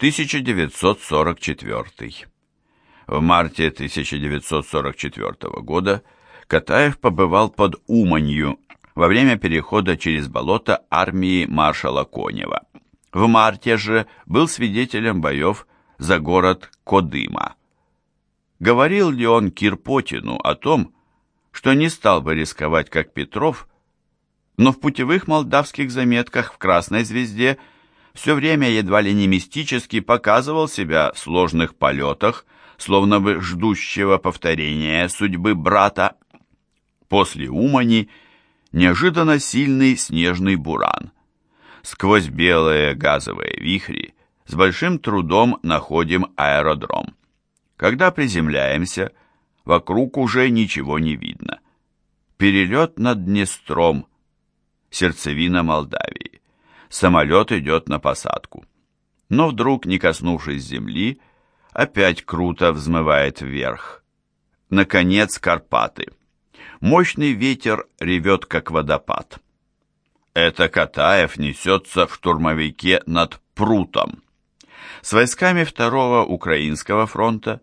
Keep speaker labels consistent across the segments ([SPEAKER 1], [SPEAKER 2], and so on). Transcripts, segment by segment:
[SPEAKER 1] 1944. В марте 1944 года Катаев побывал под Уманью во время перехода через болото армии маршала Конева. В марте же был свидетелем боев за город Кодыма. Говорил ли он Кирпотину о том, что не стал бы рисковать, как Петров, но в путевых молдавских заметках в «Красной звезде» все время едва ли не мистически показывал себя в сложных полетах, словно бы ждущего повторения судьбы брата. После Умани неожиданно сильный снежный буран. Сквозь белые газовые вихри с большим трудом находим аэродром. Когда приземляемся, вокруг уже ничего не видно. Перелет над Днестром, сердцевина Молдавии. Самолет идет на посадку. Но вдруг, не коснувшись земли, опять круто взмывает вверх. Наконец, Карпаты. Мощный ветер ревет, как водопад. Это Катаев несется в штурмовике над Прутом. С войсками Второго Украинского фронта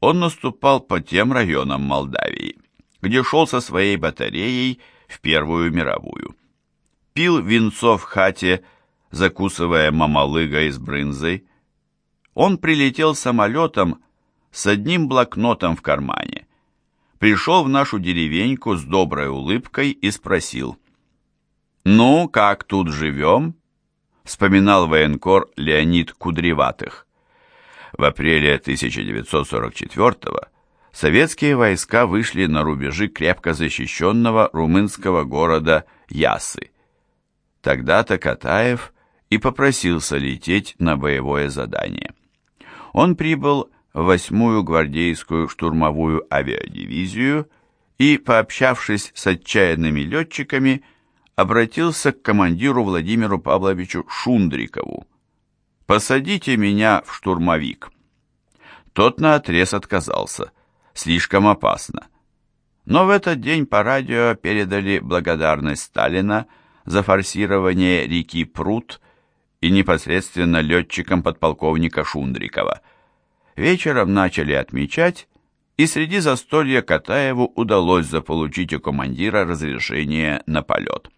[SPEAKER 1] он наступал по тем районам Молдавии, где шел со своей батареей в Первую мировую. Пил винцо в хате, закусывая мамалыгой с брынзой. Он прилетел самолетом с одним блокнотом в кармане. Пришел в нашу деревеньку с доброй улыбкой и спросил. «Ну, как тут живем?» Вспоминал военкор Леонид Кудреватых. В апреле 1944 советские войска вышли на рубежи крепко защищенного румынского города Ясы. Тогда-то Катаев и попросился лететь на боевое задание. Он прибыл в 8-ю гвардейскую штурмовую авиадивизию и, пообщавшись с отчаянными летчиками, обратился к командиру Владимиру Павловичу Шундрикову, «Посадите меня в штурмовик». Тот наотрез отказался. Слишком опасно. Но в этот день по радио передали благодарность Сталина за форсирование реки Прут и непосредственно летчикам подполковника Шундрикова. Вечером начали отмечать, и среди застолья Катаеву удалось заполучить у командира разрешение на полет.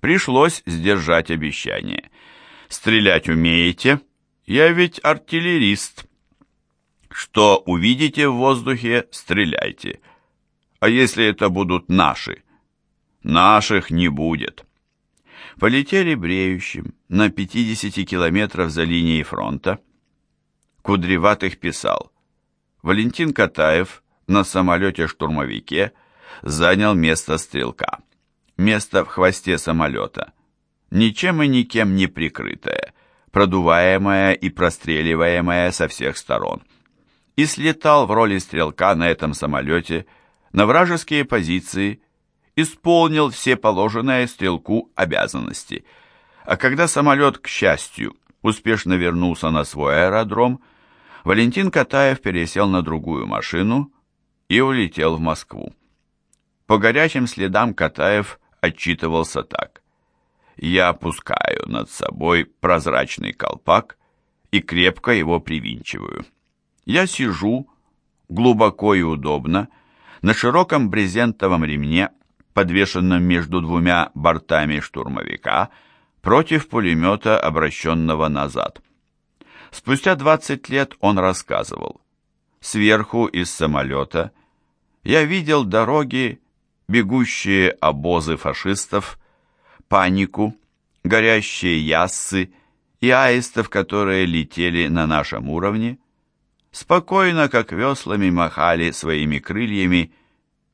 [SPEAKER 1] Пришлось сдержать обещание – Стрелять умеете? Я ведь артиллерист. Что увидите в воздухе, стреляйте. А если это будут наши? Наших не будет. Полетели бреющим на 50 километров за линией фронта. Кудреватых писал. Валентин Катаев на самолете-штурмовике занял место стрелка. Место в хвосте самолета – ничем и никем не прикрытая, продуваемая и простреливаемая со всех сторон. И слетал в роли стрелка на этом самолете на вражеские позиции, исполнил все положенные стрелку обязанности. А когда самолет, к счастью, успешно вернулся на свой аэродром, Валентин Катаев пересел на другую машину и улетел в Москву. По горячим следам Катаев отчитывался так я опускаю над собой прозрачный колпак и крепко его привинчиваю. Я сижу, глубоко и удобно, на широком брезентовом ремне, подвешенном между двумя бортами штурмовика, против пулемета, обращенного назад. Спустя 20 лет он рассказывал. Сверху из самолета я видел дороги, бегущие обозы фашистов, панику, горящие яссы и аистов, которые летели на нашем уровне, спокойно, как веслами, махали своими крыльями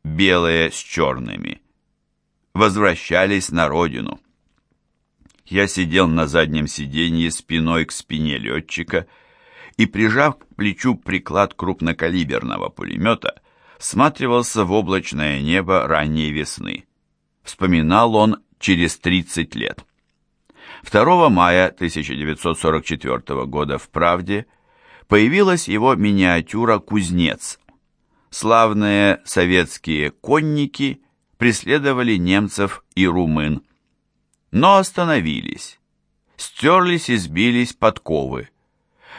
[SPEAKER 1] белые с черными. Возвращались на родину. Я сидел на заднем сиденье спиной к спине летчика и, прижав к плечу приклад крупнокалиберного пулемета, всматривался в облачное небо ранней весны. Вспоминал он через 30 лет. 2 мая 1944 года в «Правде» появилась его миниатюра «Кузнец». Славные советские конники преследовали немцев и румын, но остановились. Стерлись и сбились подковы.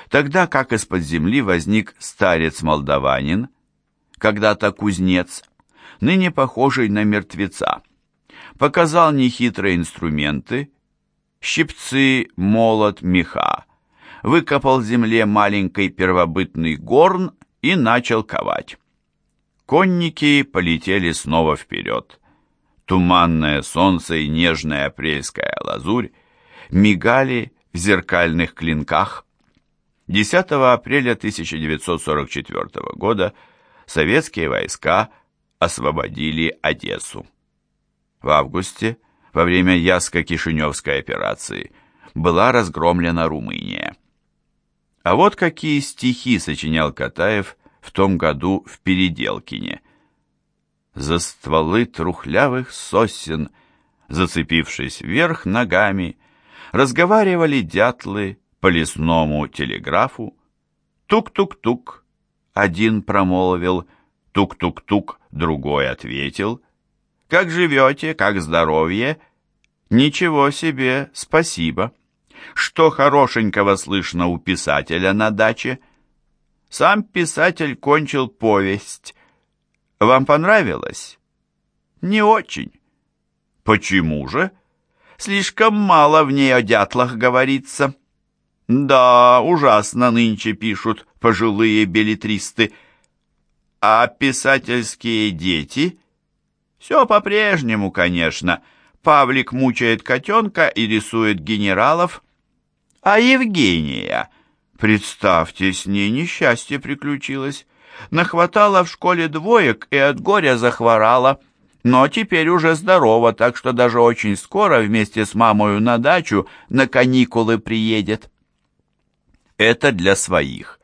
[SPEAKER 1] тогда как из-под земли возник старец-молдаванин, когда-то кузнец, ныне похожий на мертвеца. Показал нехитрые инструменты, щипцы, молот, меха, выкопал в земле маленький первобытный горн и начал ковать. Конники полетели снова вперед. Туманное солнце и нежная апрельская лазурь мигали в зеркальных клинках. 10 апреля 1944 года советские войска освободили Одессу. В августе, во время Яско-Кишиневской операции, была разгромлена Румыния. А вот какие стихи сочинял Катаев в том году в Переделкине. За стволы трухлявых сосен, зацепившись вверх ногами, разговаривали дятлы по лесному телеграфу. Тук-тук-тук, один промолвил, тук-тук-тук, другой ответил. Как живете, как здоровье? Ничего себе, спасибо. Что хорошенького слышно у писателя на даче? Сам писатель кончил повесть. Вам понравилось? Не очень. Почему же? Слишком мало в ней о дятлах говорится. Да, ужасно нынче пишут пожилые билетристы. А писательские дети? Все по-прежнему, конечно. Павлик мучает котенка и рисует генералов. А Евгения? Представьте, с ней несчастье приключилось. Нахватала в школе двоек и от горя захворала но теперь уже здорова, так что даже очень скоро вместе с мамою на дачу на каникулы приедет. Это для своих.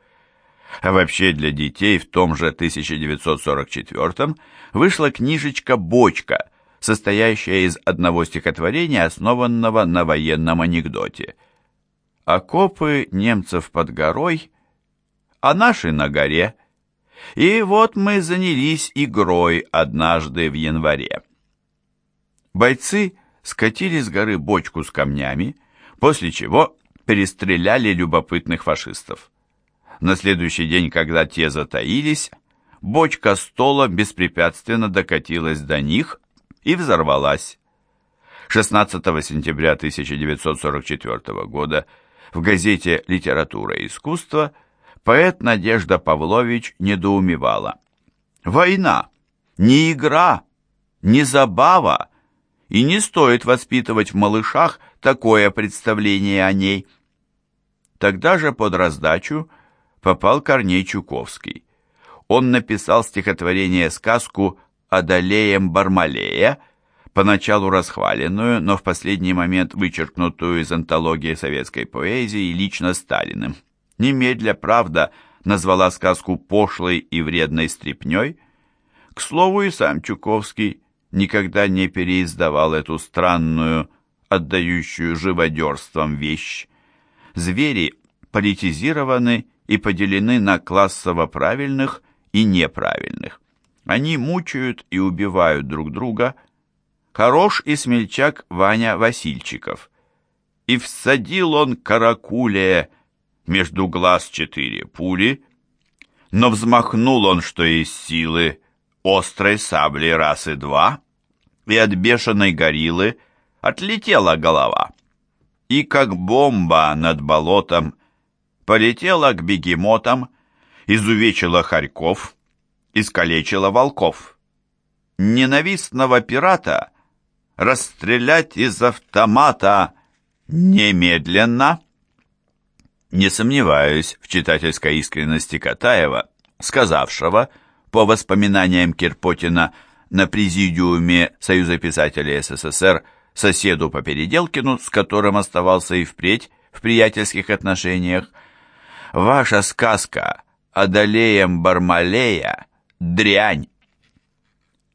[SPEAKER 1] А вообще для детей в том же 1944 вышла книжечка «Бочка», состоящая из одного стихотворения, основанного на военном анекдоте. Окопы немцев под горой, а наши на горе – и вот мы занялись игрой однажды в январе. Бойцы скатили с горы бочку с камнями, после чего перестреляли любопытных фашистов. На следующий день, когда те затаились, бочка стола беспрепятственно докатилась до них и взорвалась. 16 сентября 1944 года в газете «Литература и искусство» Поэт Надежда Павлович недоумевала. «Война! Не игра, не забава, и не стоит воспитывать в малышах такое представление о ней». Тогда же под раздачу попал Корней Чуковский. Он написал стихотворение-сказку «Адалеем Бармалея», поначалу расхваленную, но в последний момент вычеркнутую из антологии советской поэзии лично Сталиным. Немедля правда назвала сказку пошлой и вредной стрипней. К слову, и сам Чуковский никогда не переиздавал эту странную, отдающую живодерством вещь. Звери политизированы и поделены на классово правильных и неправильных. Они мучают и убивают друг друга. Хорош и смельчак Ваня Васильчиков. И всадил он каракуле между глаз четыре пули, но взмахнул он, что из силы, острой сабли раз и два, и от бешеной гориллы отлетела голова. И как бомба над болотом полетела к бегемотам, изувечила хорьков, искалечила волков. Ненавистного пирата расстрелять из автомата немедленно — не сомневаюсь в читательской искренности Катаева, сказавшего, по воспоминаниям Кирпотина, на президиуме Союза писателей СССР соседу по Переделкину, с которым оставался и впредь в приятельских отношениях, «Ваша сказка «Одолеем Бармалея» — дрянь.